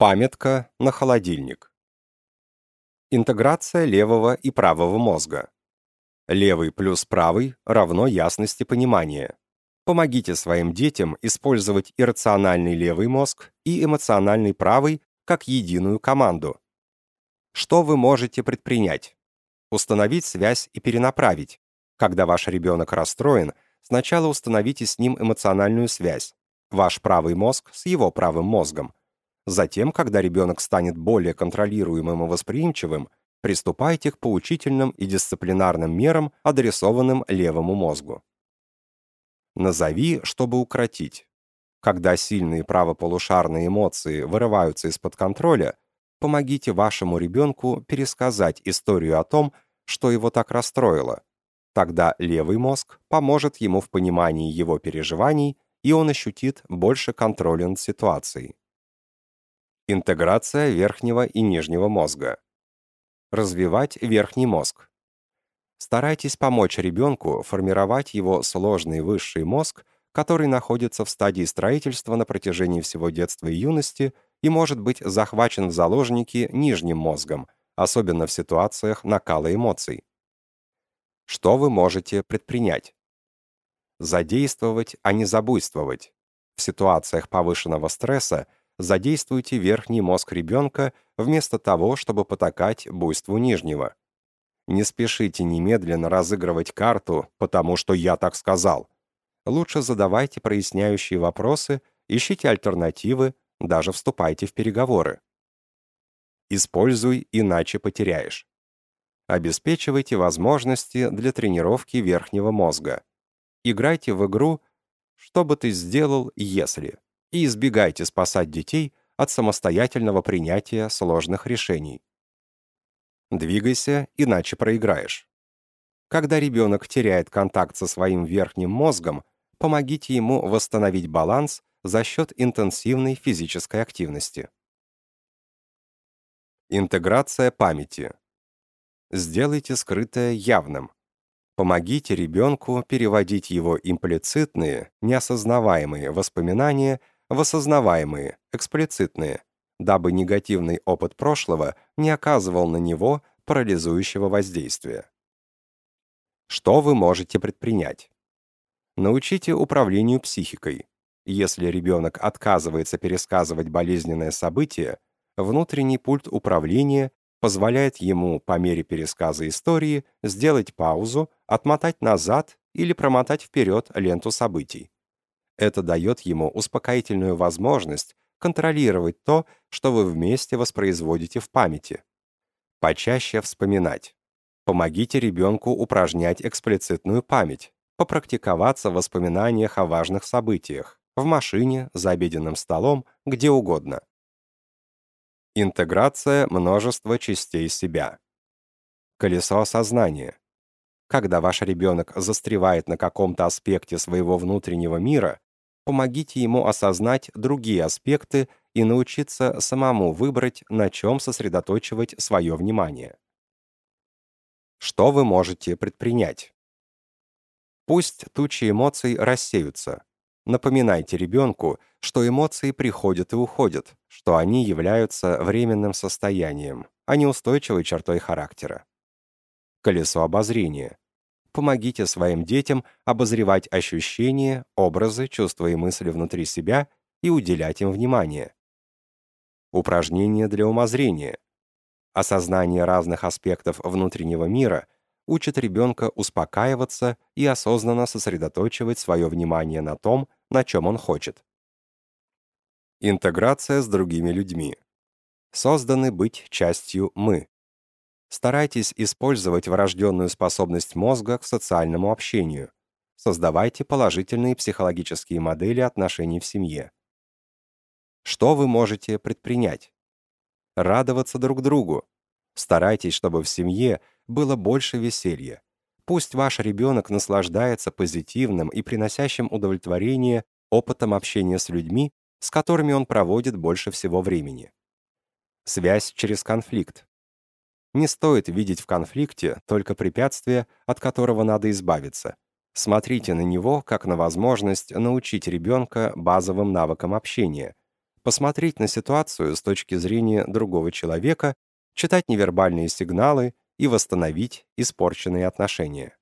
Памятка на холодильник. Интеграция левого и правого мозга. Левый плюс правый равно ясности понимания. Помогите своим детям использовать иррациональный левый мозг и эмоциональный правый как единую команду. Что вы можете предпринять? Установить связь и перенаправить. Когда ваш ребенок расстроен, сначала установите с ним эмоциональную связь. Ваш правый мозг с его правым мозгом – Затем, когда ребенок станет более контролируемым и восприимчивым, приступайте к поучительным и дисциплинарным мерам, адресованным левому мозгу. Назови, чтобы укротить. Когда сильные правополушарные эмоции вырываются из-под контроля, помогите вашему ребенку пересказать историю о том, что его так расстроило. Тогда левый мозг поможет ему в понимании его переживаний, и он ощутит больше контроля над ситуацией. Интеграция верхнего и нижнего мозга. Развивать верхний мозг. Старайтесь помочь ребенку формировать его сложный высший мозг, который находится в стадии строительства на протяжении всего детства и юности и может быть захвачен в заложники нижним мозгом, особенно в ситуациях накала эмоций. Что вы можете предпринять? Задействовать, а не забуйствовать. В ситуациях повышенного стресса – задействуйте верхний мозг ребенка вместо того, чтобы потакать буйству нижнего. Не спешите немедленно разыгрывать карту, потому что я так сказал. Лучше задавайте проясняющие вопросы, ищите альтернативы, даже вступайте в переговоры. Используй, иначе потеряешь. Обеспечивайте возможности для тренировки верхнего мозга. Играйте в игру «Что бы ты сделал, если?» И избегайте спасать детей от самостоятельного принятия сложных решений. Двигайся, иначе проиграешь. Когда ребенок теряет контакт со своим верхним мозгом, помогите ему восстановить баланс за счет интенсивной физической активности. Интеграция памяти. Сделайте скрытое явным. Помогите ребенку переводить его имплицитные, неосознаваемые воспоминания в осознаваемые, эксплицитные, дабы негативный опыт прошлого не оказывал на него парализующего воздействия. Что вы можете предпринять? Научите управлению психикой. Если ребенок отказывается пересказывать болезненное событие, внутренний пульт управления позволяет ему по мере пересказа истории сделать паузу, отмотать назад или промотать вперед ленту событий. Это дает ему успокоительную возможность контролировать то, что вы вместе воспроизводите в памяти. Почаще вспоминать. Помогите ребенку упражнять эксплицитную память, попрактиковаться в воспоминаниях о важных событиях, в машине, за обеденным столом, где угодно. Интеграция множества частей себя. Колесо осознания. Когда ваш ребенок застревает на каком-то аспекте своего внутреннего мира, помогите ему осознать другие аспекты и научиться самому выбрать, на чем сосредоточивать свое внимание. Что вы можете предпринять? Пусть тучи эмоций рассеются. Напоминайте ребенку, что эмоции приходят и уходят, что они являются временным состоянием, а не устойчивой чертой характера. Колесо обозрения. Помогите своим детям обозревать ощущения, образы, чувства и мысли внутри себя и уделять им внимание. Упражнения для умозрения. Осознание разных аспектов внутреннего мира учит ребенка успокаиваться и осознанно сосредоточивать свое внимание на том, на чем он хочет. Интеграция с другими людьми. Созданы быть частью «мы». Старайтесь использовать врожденную способность мозга к социальному общению. Создавайте положительные психологические модели отношений в семье. Что вы можете предпринять? Радоваться друг другу. Старайтесь, чтобы в семье было больше веселья. Пусть ваш ребенок наслаждается позитивным и приносящим удовлетворение опытом общения с людьми, с которыми он проводит больше всего времени. Связь через конфликт. Не стоит видеть в конфликте только препятствие, от которого надо избавиться. Смотрите на него как на возможность научить ребенка базовым навыкам общения. посмотреть на ситуацию с точки зрения другого человека, читать невербальные сигналы и восстановить испорченные отношения.